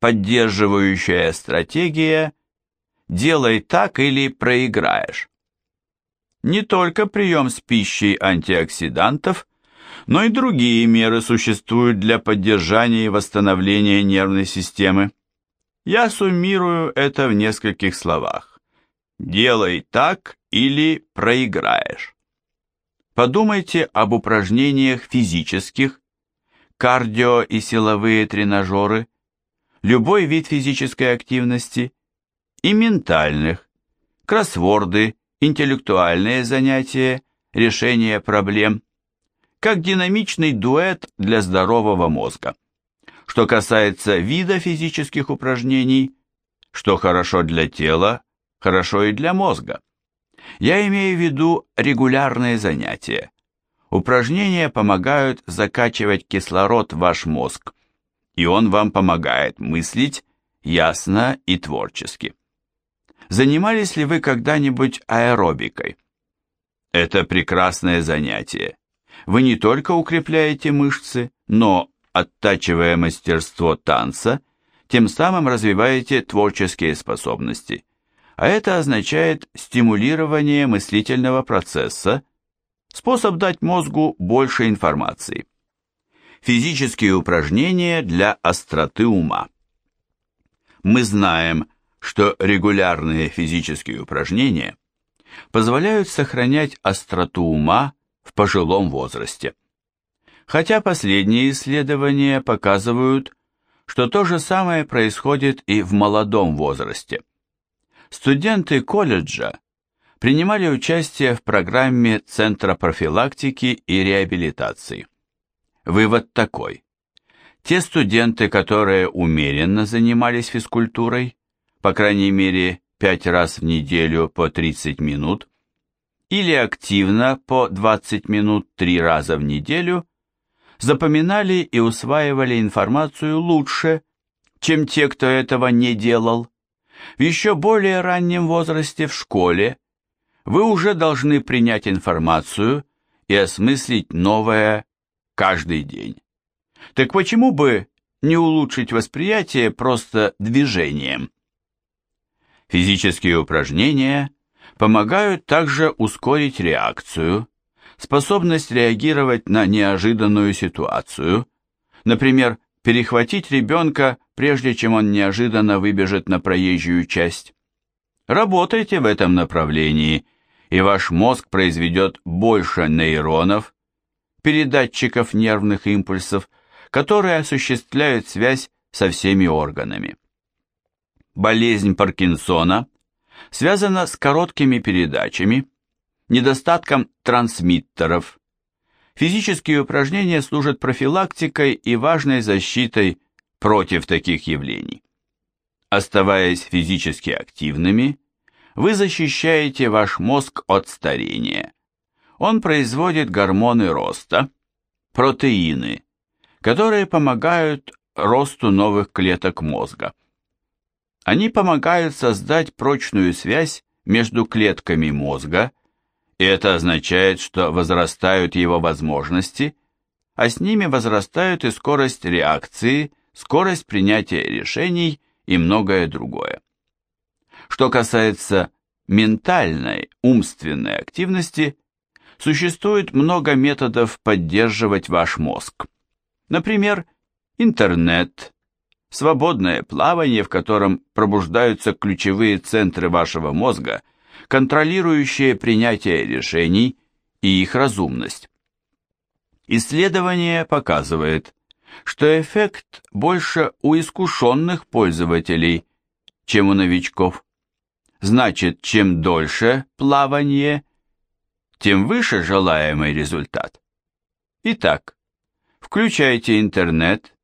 поддерживающая стратегия «делай так или проиграешь». Не только прием с пищей антиоксидантов, но и другие меры существуют для поддержания и восстановления нервной системы. Я суммирую это в нескольких словах. Делай так или проиграешь. Подумайте об упражнениях физических, кардио и силовые тренажеры, любой вид физической активности и ментальных, кроссворды, интеллектуальные занятия, решение проблем, как динамичный дуэт для здорового мозга. Что касается вида физических упражнений, что хорошо для тела, хорошо и для мозга. Я имею в виду регулярные занятия. Упражнения помогают закачивать кислород в ваш мозг, и он вам помогает мыслить ясно и творчески. Занимались ли вы когда-нибудь аэробикой? Это прекрасное занятие. Вы не только укрепляете мышцы, но, оттачивая мастерство танца, тем самым развиваете творческие способности. А это означает стимулирование мыслительного процесса, способ дать мозгу больше информации. Физические упражнения для остроты ума. Мы знаем, что регулярные физические упражнения позволяют сохранять остроту ума в пожилом возрасте. Хотя последние исследования показывают, что то же самое происходит и в молодом возрасте. Студенты колледжа принимали участие в программе Центра профилактики и реабилитации. Вывод такой. Те студенты, которые умеренно занимались физкультурой, по крайней мере 5 раз в неделю по 30 минут, или активно по 20 минут 3 раза в неделю, запоминали и усваивали информацию лучше, чем те, кто этого не делал. В еще более раннем возрасте в школе вы уже должны принять информацию и осмыслить новое каждый день. Так почему бы не улучшить восприятие просто движением? Физические упражнения помогают также ускорить реакцию, способность реагировать на неожиданную ситуацию, например, перехватить ребенка, прежде чем он неожиданно выбежит на проезжую часть. Работайте в этом направлении, и ваш мозг произведет больше нейронов, передатчиков нервных импульсов, которые осуществляют связь со всеми органами. Болезнь Паркинсона связана с короткими передачами, недостатком трансмиттеров. Физические упражнения служат профилактикой и важной защитой против таких явлений. Оставаясь физически активными, вы защищаете ваш мозг от старения. Он производит гормоны роста, протеины, которые помогают росту новых клеток мозга. Они помогают создать прочную связь между клетками мозга, и это означает, что возрастают его возможности, а с ними возрастают и скорость реакции, скорость принятия решений и многое другое. Что касается ментальной, умственной активности, существует много методов поддерживать ваш мозг. Например, интернет, свободное плавание, в котором пробуждаются ключевые центры вашего мозга, контролирующие принятие решений и их разумность. Исследование показывает, что эффект больше у искушенных пользователей, чем у новичков. Значит, чем дольше плавание, тем выше желаемый результат. Итак, включайте интернет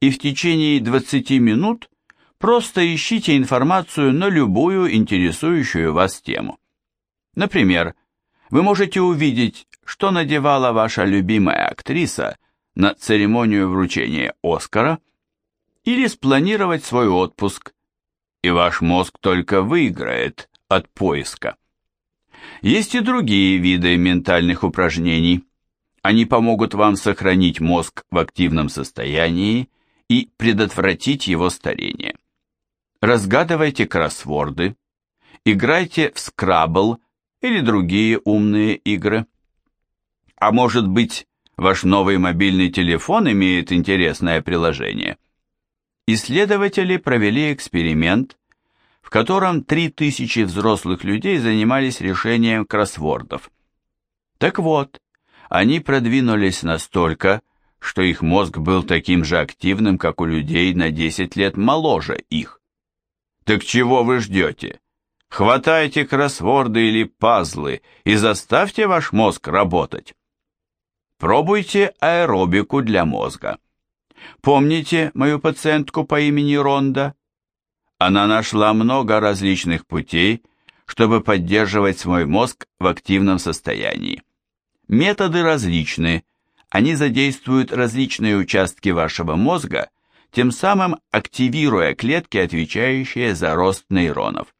и в течение 20 минут просто ищите информацию на любую интересующую вас тему. Например, вы можете увидеть, что надевала ваша любимая актриса на церемонию вручения Оскара, или спланировать свой отпуск, и ваш мозг только выиграет от поиска. Есть и другие виды ментальных упражнений. Они помогут вам сохранить мозг в активном состоянии и предотвратить его старение. Разгадывайте кроссворды, играйте в скрабл или другие умные игры. А может быть, ваш новый мобильный телефон имеет интересное приложение? Исследователи провели эксперимент, в котором 3000 взрослых людей занимались решением кроссвордов. Так вот, они продвинулись настолько, что их мозг был таким же активным, как у людей на 10 лет моложе их. Так чего вы ждете? Хватайте кроссворды или пазлы и заставьте ваш мозг работать. Пробуйте аэробику для мозга. Помните мою пациентку по имени Ронда? Она нашла много различных путей, чтобы поддерживать свой мозг в активном состоянии. Методы различны, они задействуют различные участки вашего мозга, тем самым активируя клетки, отвечающие за рост нейронов.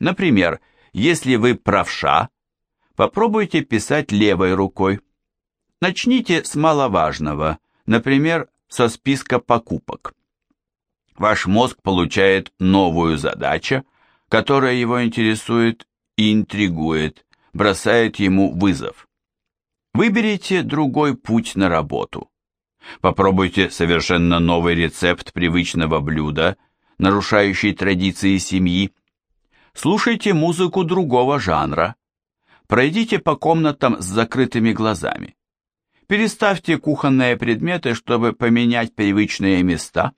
Например, если вы правша, попробуйте писать левой рукой. Начните с маловажного, например, со списка покупок. Ваш мозг получает новую задачу, которая его интересует и интригует, бросает ему вызов. Выберите другой путь на работу. Попробуйте совершенно новый рецепт привычного блюда, нарушающий традиции семьи. Слушайте музыку другого жанра. Пройдите по комнатам с закрытыми глазами. Переставьте кухонные предметы, чтобы поменять привычные места.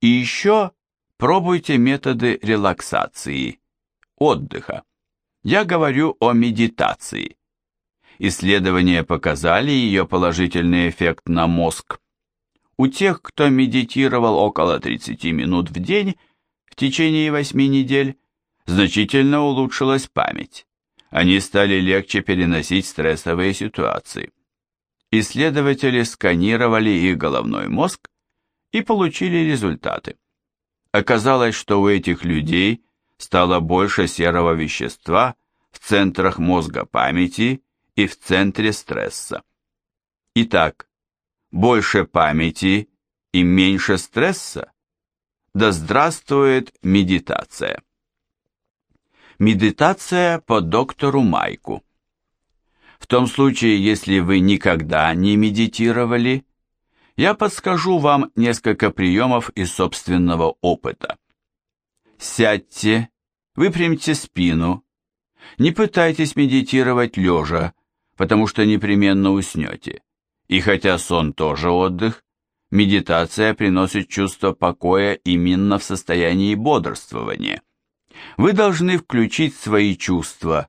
И еще пробуйте методы релаксации, отдыха. Я говорю о медитации. Исследования показали ее положительный эффект на мозг. У тех, кто медитировал около 30 минут в день в течение 8 недель, значительно улучшилась память. Они стали легче переносить стрессовые ситуации. Исследователи сканировали их головной мозг и получили результаты. Оказалось, что у этих людей стало больше серого вещества в центрах мозга памяти и в центре стресса. Итак, больше памяти и меньше стресса? Да здравствует медитация! Медитация по доктору Майку. В том случае, если вы никогда не медитировали, я подскажу вам несколько приемов из собственного опыта. Сядьте, выпрямьте спину, не пытайтесь медитировать лежа, потому что непременно уснете. И хотя сон тоже отдых, медитация приносит чувство покоя именно в состоянии бодрствования. Вы должны включить свои чувства,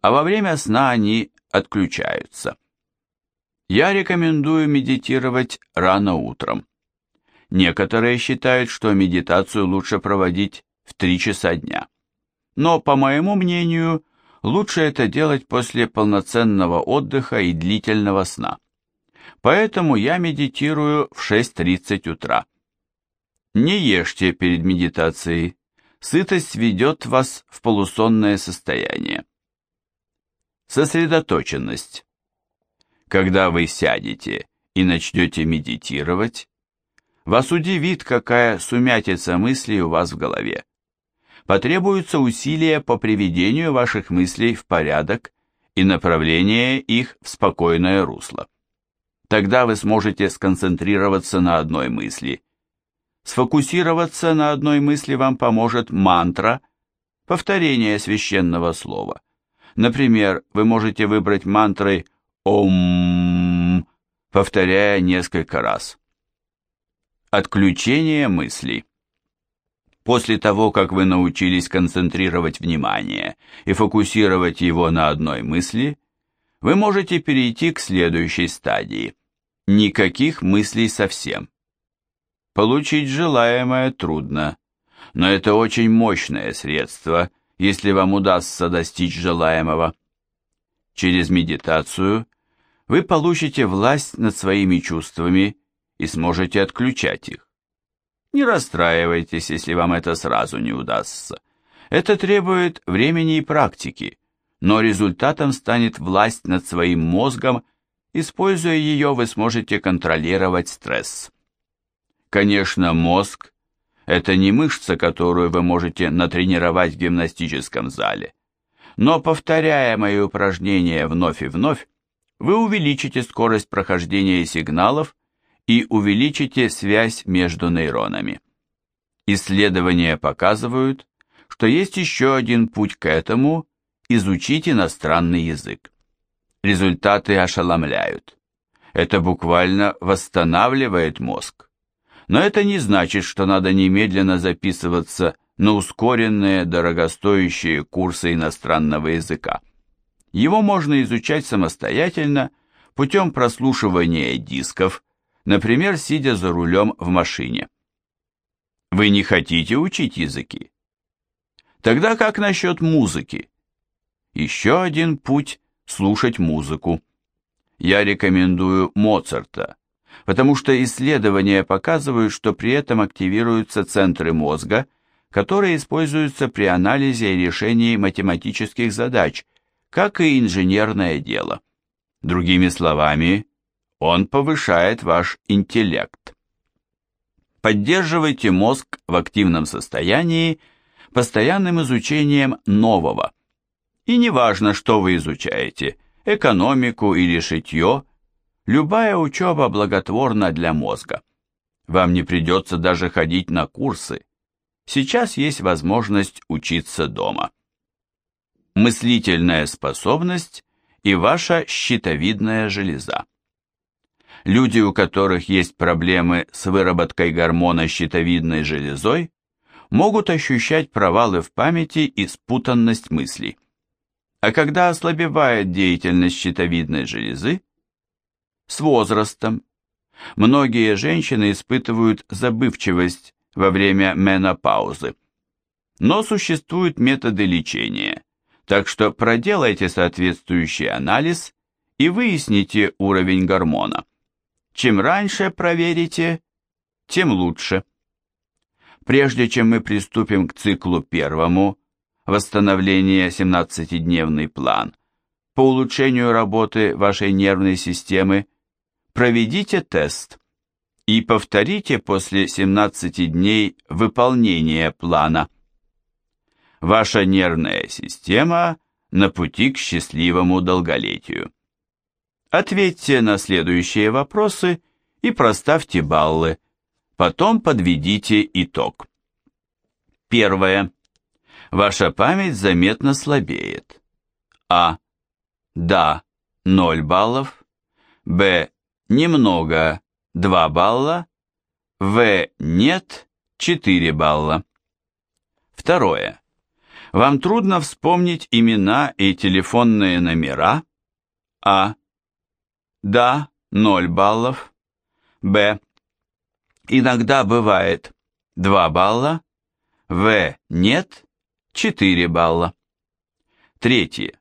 а во время сна они отключаются. Я рекомендую медитировать рано утром. Некоторые считают, что медитацию лучше проводить в 3 часа дня. Но, по моему мнению, лучше это делать после полноценного отдыха и длительного сна. Поэтому я медитирую в 6.30 утра. Не ешьте перед медитацией. Сытость ведет вас в полусонное состояние. Сосредоточенность. Когда вы сядете и начнете медитировать, вас удивит, какая сумятица мыслей у вас в голове потребуются усилия по приведению ваших мыслей в порядок и направление их в спокойное русло. Тогда вы сможете сконцентрироваться на одной мысли. Сфокусироваться на одной мысли вам поможет мантра, повторение священного слова. Например, вы можете выбрать мантрой «Ом», повторяя несколько раз. Отключение мыслей. После того, как вы научились концентрировать внимание и фокусировать его на одной мысли, вы можете перейти к следующей стадии. Никаких мыслей совсем. Получить желаемое трудно, но это очень мощное средство, если вам удастся достичь желаемого. Через медитацию вы получите власть над своими чувствами и сможете отключать их. Не расстраивайтесь, если вам это сразу не удастся. Это требует времени и практики, но результатом станет власть над своим мозгом, используя ее, вы сможете контролировать стресс. Конечно, мозг – это не мышца, которую вы можете натренировать в гимнастическом зале. Но повторяя мои упражнения вновь и вновь, вы увеличите скорость прохождения сигналов и увеличите связь между нейронами. Исследования показывают, что есть еще один путь к этому – изучить иностранный язык. Результаты ошеломляют. Это буквально восстанавливает мозг. Но это не значит, что надо немедленно записываться на ускоренные дорогостоящие курсы иностранного языка. Его можно изучать самостоятельно путем прослушивания дисков, например, сидя за рулем в машине. Вы не хотите учить языки? Тогда как насчет музыки? Еще один путь – слушать музыку. Я рекомендую Моцарта, потому что исследования показывают, что при этом активируются центры мозга, которые используются при анализе и решении математических задач – как и инженерное дело. Другими словами, он повышает ваш интеллект. Поддерживайте мозг в активном состоянии постоянным изучением нового. И неважно, что вы изучаете, экономику или шитье, любая учеба благотворна для мозга. Вам не придется даже ходить на курсы. Сейчас есть возможность учиться дома мыслительная способность и ваша щитовидная железа. Люди, у которых есть проблемы с выработкой гормона щитовидной железой, могут ощущать провалы в памяти и спутанность мыслей. А когда ослабевает деятельность щитовидной железы? С возрастом. Многие женщины испытывают забывчивость во время менопаузы. Но существуют методы лечения, так что проделайте соответствующий анализ и выясните уровень гормона. Чем раньше проверите, тем лучше. Прежде чем мы приступим к циклу первому, восстановление 17-дневный план, по улучшению работы вашей нервной системы, проведите тест и повторите после 17 дней выполнение плана ваша нервная система на пути к счастливому долголетию. Ответьте на следующие вопросы и проставьте баллы. Потом подведите итог. Первое. Ваша память заметно слабеет. А. Да, 0 баллов. Б. Немного, 2 балла. В. Нет, 4 балла. Второе. Вам трудно вспомнить имена и телефонные номера? А. Да, 0 баллов. Б. Иногда бывает 2 балла. В. Нет, 4 балла. Третье.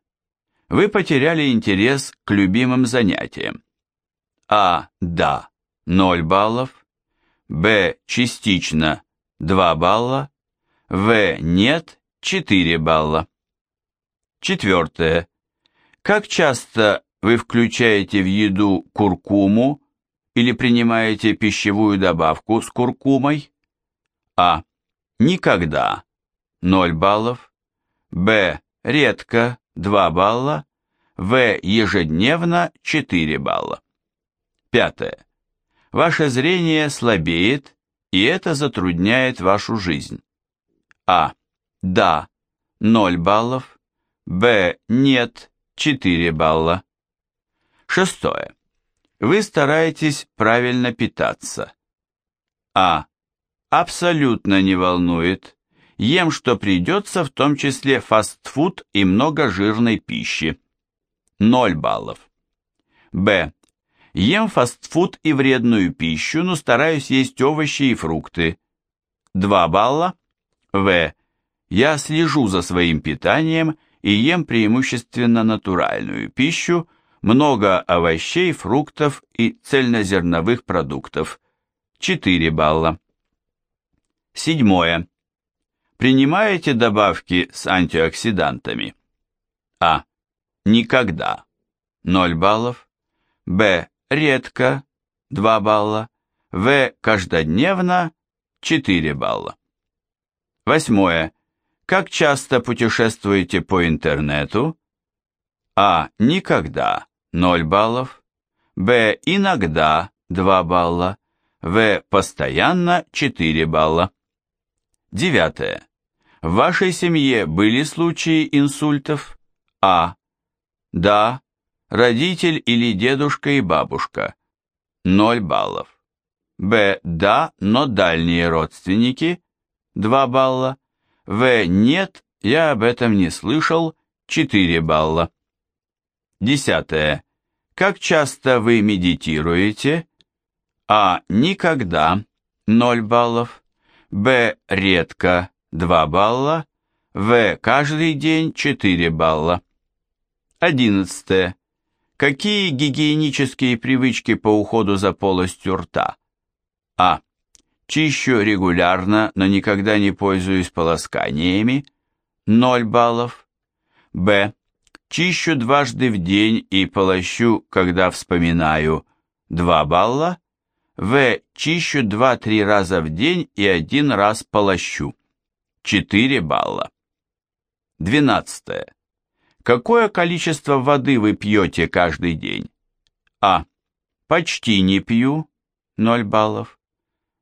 Вы потеряли интерес к любимым занятиям. А. Да, 0 баллов. Б. Частично 2 балла. В. Нет, 4 балла. Четвертое. Как часто вы включаете в еду куркуму или принимаете пищевую добавку с куркумой? А. Никогда. 0 баллов. Б. Редко. 2 балла. В. Ежедневно. 4 балла. Пятое. Ваше зрение слабеет, и это затрудняет вашу жизнь. А. Да, 0 баллов. Б. Нет, 4 балла. Шестое. Вы стараетесь правильно питаться. А. Абсолютно не волнует. Ем, что придется, в том числе фастфуд и много жирной пищи. 0 баллов. Б. Ем фастфуд и вредную пищу, но стараюсь есть овощи и фрукты. 2 балла. В. Я слежу за своим питанием и ем преимущественно натуральную пищу, много овощей, фруктов и цельнозерновых продуктов. 4 балла. Седьмое. Принимаете добавки с антиоксидантами? А. Никогда. 0 баллов. Б. Редко. 2 балла. В. Каждодневно 4 балла. Восьмое. Как часто путешествуете по интернету? А. Никогда 0 баллов. Б. Иногда 2 балла. В. Постоянно 4 балла. Девятое. В вашей семье были случаи инсультов? А. Да. Родитель или дедушка и бабушка. 0 баллов. Б. Да, но дальние родственники. 2 балла. В. Нет, я об этом не слышал. 4 балла. Десятое. Как часто вы медитируете? А. Никогда. 0 баллов. Б. Редко. 2 балла. В. Каждый день 4 балла. Одиннадцатое. Какие гигиенические привычки по уходу за полостью рта? А. Чищу регулярно, но никогда не пользуюсь полосканиями. 0 баллов. Б. Чищу дважды в день и полощу, когда вспоминаю. 2 балла. В. Чищу 2-3 раза в день и один раз полощу. 4 балла. 12. Какое количество воды вы пьете каждый день? А. Почти не пью. 0 баллов.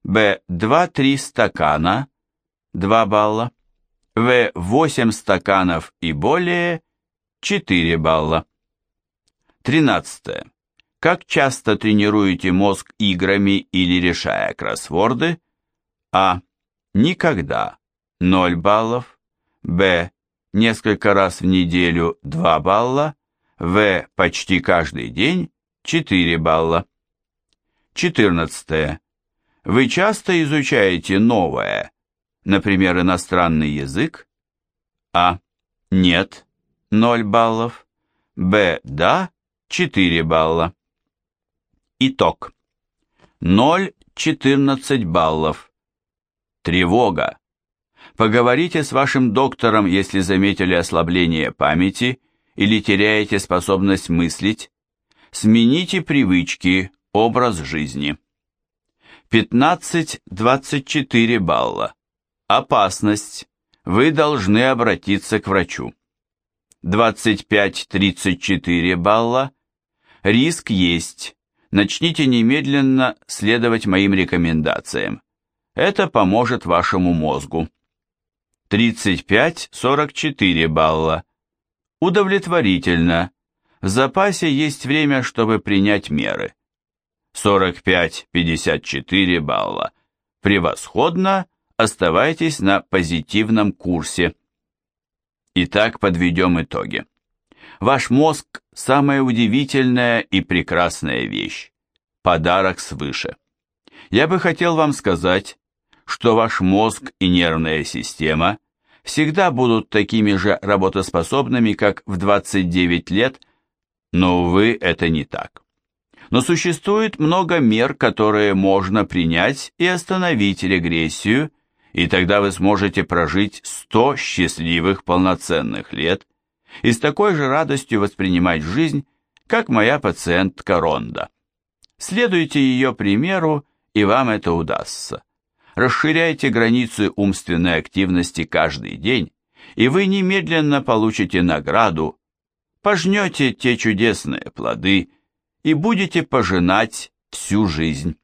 Б. 2-3 стакана. 2 балла. В. 8 стаканов и более. 4 балла. 13. Как часто тренируете мозг играми или решая кроссворды? А. Никогда. 0 баллов. Б. Несколько раз в неделю 2 балла. В. Почти каждый день 4 балла. 14. Вы часто изучаете новое, например, иностранный язык? А. Нет. 0 баллов. Б. Да. 4 балла. Итог. 0-14 баллов. Тревога. Поговорите с вашим доктором, если заметили ослабление памяти или теряете способность мыслить. Смените привычки, образ жизни. 15-24 балла. Опасность. Вы должны обратиться к врачу. 25-34 балла. Риск есть. Начните немедленно следовать моим рекомендациям. Это поможет вашему мозгу. 35-44 балла. Удовлетворительно. В запасе есть время, чтобы принять меры. 45-54 балла. Превосходно. Оставайтесь на позитивном курсе. Итак, подведем итоги. Ваш мозг – самая удивительная и прекрасная вещь. Подарок свыше. Я бы хотел вам сказать, что ваш мозг и нервная система всегда будут такими же работоспособными, как в 29 лет, но, увы, это не так. Но существует много мер, которые можно принять и остановить регрессию, и тогда вы сможете прожить 100 счастливых полноценных лет и с такой же радостью воспринимать жизнь, как моя пациентка Ронда. Следуйте ее примеру, и вам это удастся. Расширяйте границы умственной активности каждый день, и вы немедленно получите награду, пожнете те чудесные плоды и будете пожинать всю жизнь.